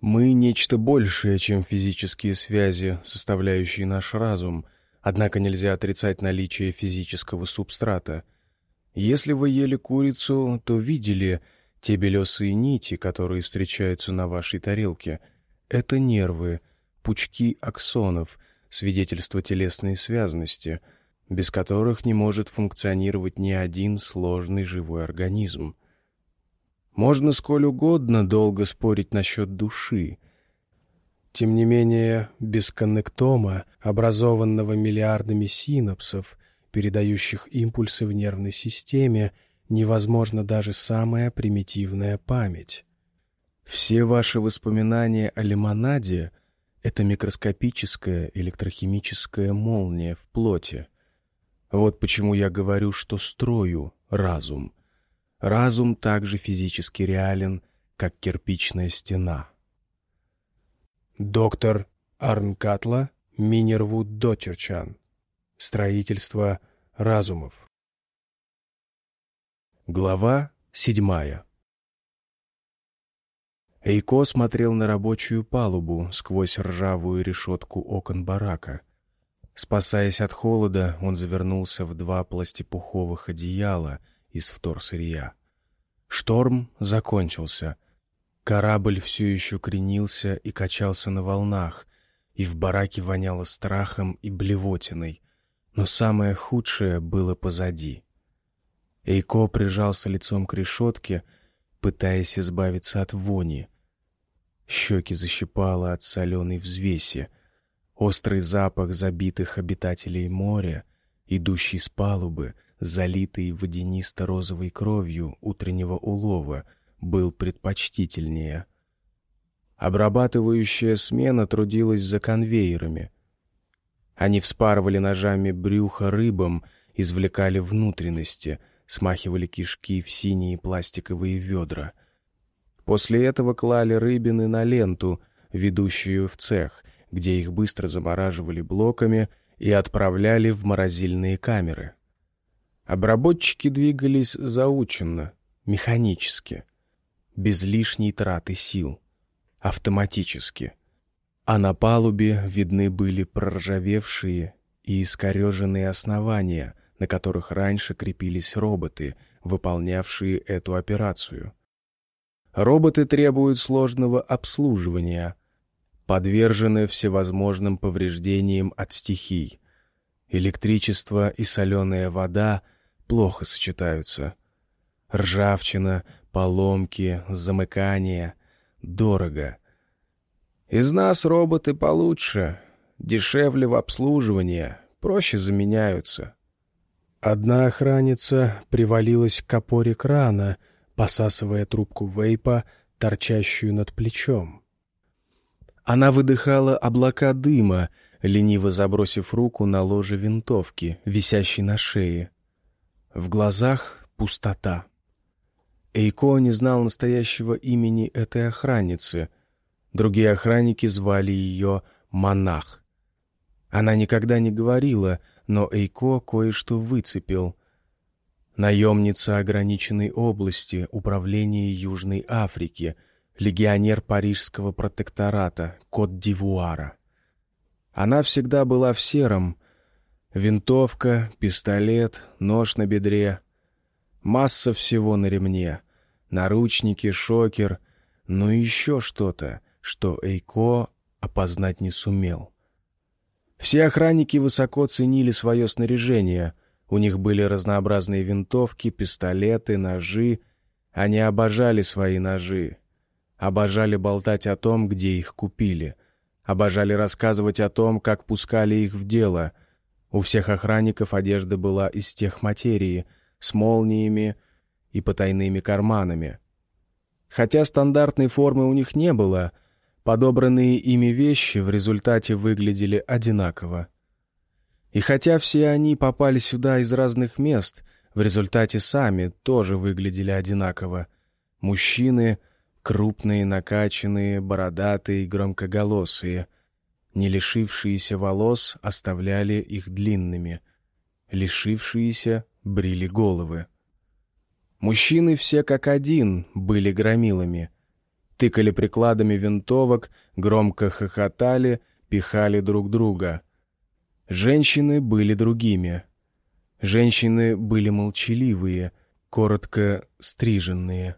Мы — нечто большее, чем физические связи, составляющие наш разум, однако нельзя отрицать наличие физического субстрата. Если вы ели курицу, то видели те белесые нити, которые встречаются на вашей тарелке. Это нервы, пучки аксонов, свидетельство телесной связности, без которых не может функционировать ни один сложный живой организм. Можно сколь угодно долго спорить насчет души. Тем не менее, без коннектома, образованного миллиардами синапсов, передающих импульсы в нервной системе, невозможна даже самая примитивная память. Все ваши воспоминания о лимонаде — это микроскопическая электрохимическая молния в плоти. Вот почему я говорю, что строю разум — Разум также физически реален, как кирпичная стена. Доктор Арнкатла Минервуд Дотерчан. Строительство разумов. Глава седьмая. Эйко смотрел на рабочую палубу сквозь ржавую решетку окон барака. Спасаясь от холода, он завернулся в два пластипуховых одеяла — из вторсырья. Шторм закончился. Корабль все еще кренился и качался на волнах, и в бараке воняло страхом и блевотиной. Но самое худшее было позади. Эйко прижался лицом к решетке, пытаясь избавиться от вони. Щеки защипало от соленой взвеси. Острый запах забитых обитателей моря, идущий с палубы — залитый водянисто-розовой кровью утреннего улова, был предпочтительнее. Обрабатывающая смена трудилась за конвейерами. Они вспарывали ножами брюхо рыбам, извлекали внутренности, смахивали кишки в синие пластиковые ведра. После этого клали рыбины на ленту, ведущую в цех, где их быстро замораживали блоками и отправляли в морозильные камеры. Обработчики двигались заученно, механически, без лишней траты сил, автоматически. А на палубе видны были проржавевшие и искореженные основания, на которых раньше крепились роботы, выполнявшие эту операцию. Роботы требуют сложного обслуживания, подвержены всевозможным повреждениям от стихий. Электричество и соленая вода — плохо сочетаются. Ржавчина, поломки, замыкания. Дорого. Из нас роботы получше, дешевле в обслуживании, проще заменяются. Одна охранница привалилась к опоре крана, посасывая трубку вейпа, торчащую над плечом. Она выдыхала облака дыма, лениво забросив руку на ложе винтовки, висящей на шее. В глазах пустота. Эйко не знал настоящего имени этой охранницы. Другие охранники звали ее «Монах». Она никогда не говорила, но Эйко кое-что выцепил. Наемница ограниченной области Управления Южной Африки, легионер Парижского протектората, Кот-Дивуара. Она всегда была в сером, Винтовка, пистолет, нож на бедре. Масса всего на ремне. Наручники, шокер, и еще что-то, что Эйко опознать не сумел. Все охранники высоко ценили свое снаряжение. У них были разнообразные винтовки, пистолеты, ножи. Они обожали свои ножи. Обожали болтать о том, где их купили. Обожали рассказывать о том, как пускали их в дело — у всех охранников одежда была из тех материи, с молниями и потайными карманами. Хотя стандартной формы у них не было, подобранные ими вещи в результате выглядели одинаково. И хотя все они попали сюда из разных мест, в результате сами тоже выглядели одинаково. Мужчины — крупные, накачанные, бородатые, громкоголосые — не лишившиеся волос оставляли их длинными, лишившиеся брили головы. Мужчины все как один были громилами. тыкали прикладами винтовок, громко хохотали, пихали друг друга. Женщины были другими. Женщины были молчаливые, коротко стриженные.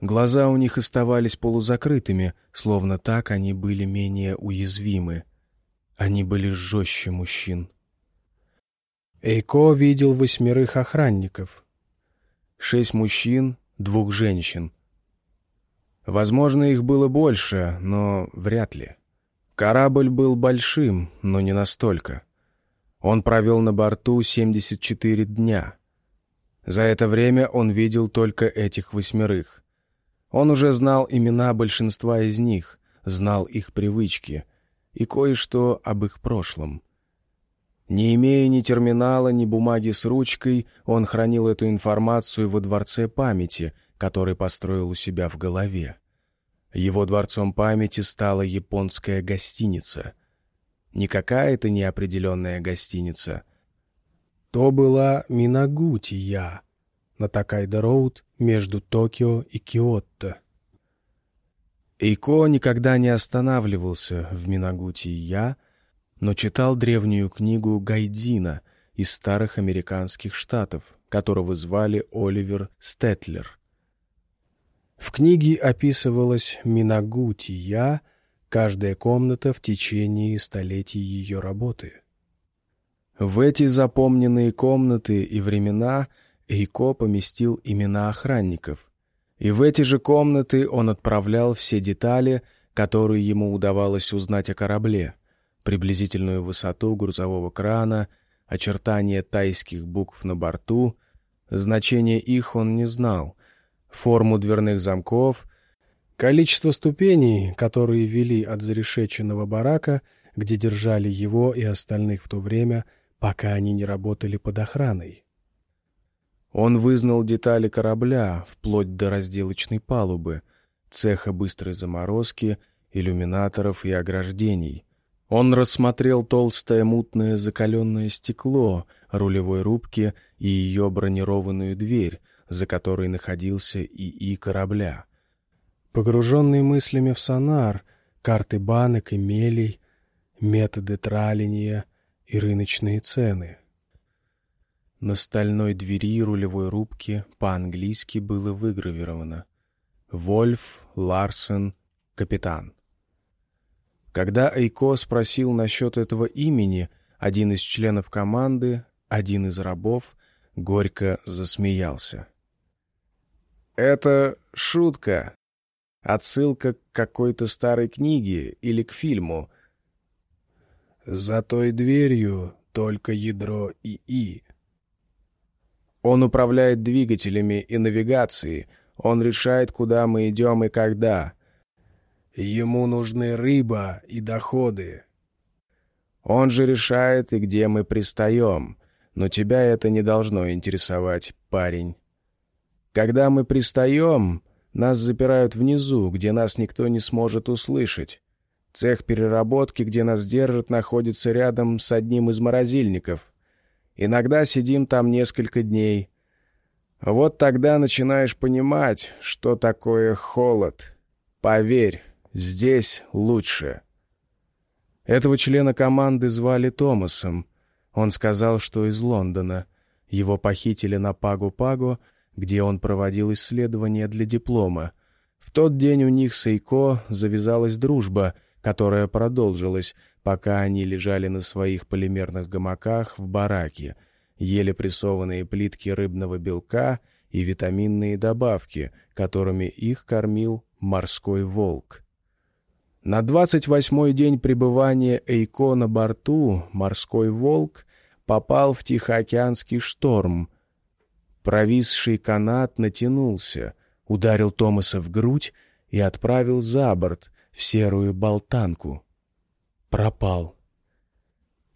Глаза у них оставались полузакрытыми, словно так они были менее уязвимы. Они были жестче мужчин. Эйко видел восьмерых охранников. Шесть мужчин, двух женщин. Возможно, их было больше, но вряд ли. Корабль был большим, но не настолько. Он провел на борту 74 дня. За это время он видел только этих восьмерых. Он уже знал имена большинства из них, знал их привычки и кое-что об их прошлом. Не имея ни терминала, ни бумаги с ручкой, он хранил эту информацию во дворце памяти, который построил у себя в голове. Его дворцом памяти стала японская гостиница. Не какая-то неопределенная гостиница. То была Минагутия на Такайда-Роуд между Токио и Киотто. Эйко никогда не останавливался в Минагутия, но читал древнюю книгу Гайдина из старых американских штатов, которого звали Оливер Стетлер. В книге описывалась Минагутия, каждая комната в течение столетий ее работы. В эти запомненные комнаты и времена Эйко поместил имена охранников, и в эти же комнаты он отправлял все детали, которые ему удавалось узнать о корабле, приблизительную высоту грузового крана, очертания тайских букв на борту, значение их он не знал, форму дверных замков, количество ступеней, которые вели от зарешеченного барака, где держали его и остальных в то время, пока они не работали под охраной. Он вызнал детали корабля, вплоть до разделочной палубы, цеха быстрой заморозки, иллюминаторов и ограждений. Он рассмотрел толстое мутное закаленное стекло рулевой рубки и ее бронированную дверь, за которой находился ИИ корабля. Погруженный мыслями в сонар, карты банок и мелей, методы траления и рыночные цены. На стальной двери рулевой рубки по-английски было выгравировано «Вольф Ларсен, капитан». Когда Эйко спросил насчет этого имени, один из членов команды, один из рабов, горько засмеялся. «Это шутка. Отсылка к какой-то старой книге или к фильму. За той дверью только ядро ИИ», он управляет двигателями и навигацией. Он решает, куда мы идем и когда. Ему нужны рыба и доходы. Он же решает, и где мы пристаем. Но тебя это не должно интересовать, парень. Когда мы пристаем, нас запирают внизу, где нас никто не сможет услышать. Цех переработки, где нас держат, находится рядом с одним из морозильников. Иногда сидим там несколько дней. Вот тогда начинаешь понимать, что такое холод. Поверь, здесь лучше. Этого члена команды звали Томасом. Он сказал, что из Лондона. Его похитили на Пагу-Пагу, где он проводил исследования для диплома. В тот день у них с Эйко завязалась дружба, которая продолжилась, пока они лежали на своих полимерных гамаках в бараке, ели прессованные плитки рыбного белка и витаминные добавки, которыми их кормил морской волк. На двадцать восьмой день пребывания Эйко на борту морской волк попал в Тихоокеанский шторм. Провисший канат натянулся, ударил Томаса в грудь и отправил за борт в серую болтанку пропал.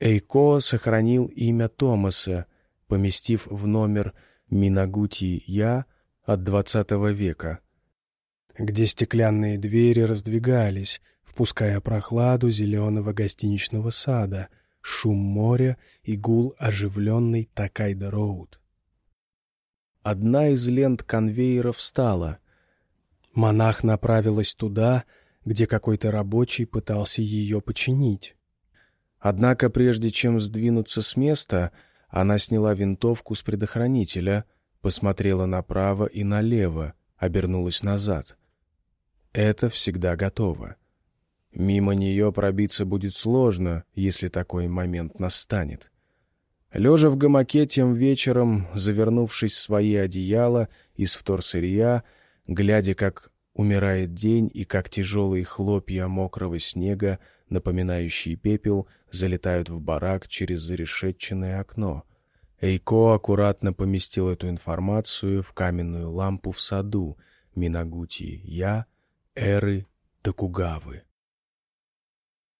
Эйко сохранил имя Томаса, поместив в номер Минагути Я от двадцатого века, где стеклянные двери раздвигались, впуская прохладу зеленого гостиничного сада, шум моря и гул оживленный Такайда-Роуд. Одна из лент конвейера встала. Монах направилась туда, где какой-то рабочий пытался ее починить. Однако прежде чем сдвинуться с места, она сняла винтовку с предохранителя, посмотрела направо и налево, обернулась назад. Это всегда готово. Мимо нее пробиться будет сложно, если такой момент настанет. Лежа в гамаке тем вечером, завернувшись в свои одеяла из вторсырья, глядя, как умирает день и как тяжелые хлопья мокрого снега, напоминающие пепел, залетают в барак через зарешетченное окно. Эйко аккуратно поместил эту информацию в каменную лампу в саду Минагути Я, Эры Токугавы.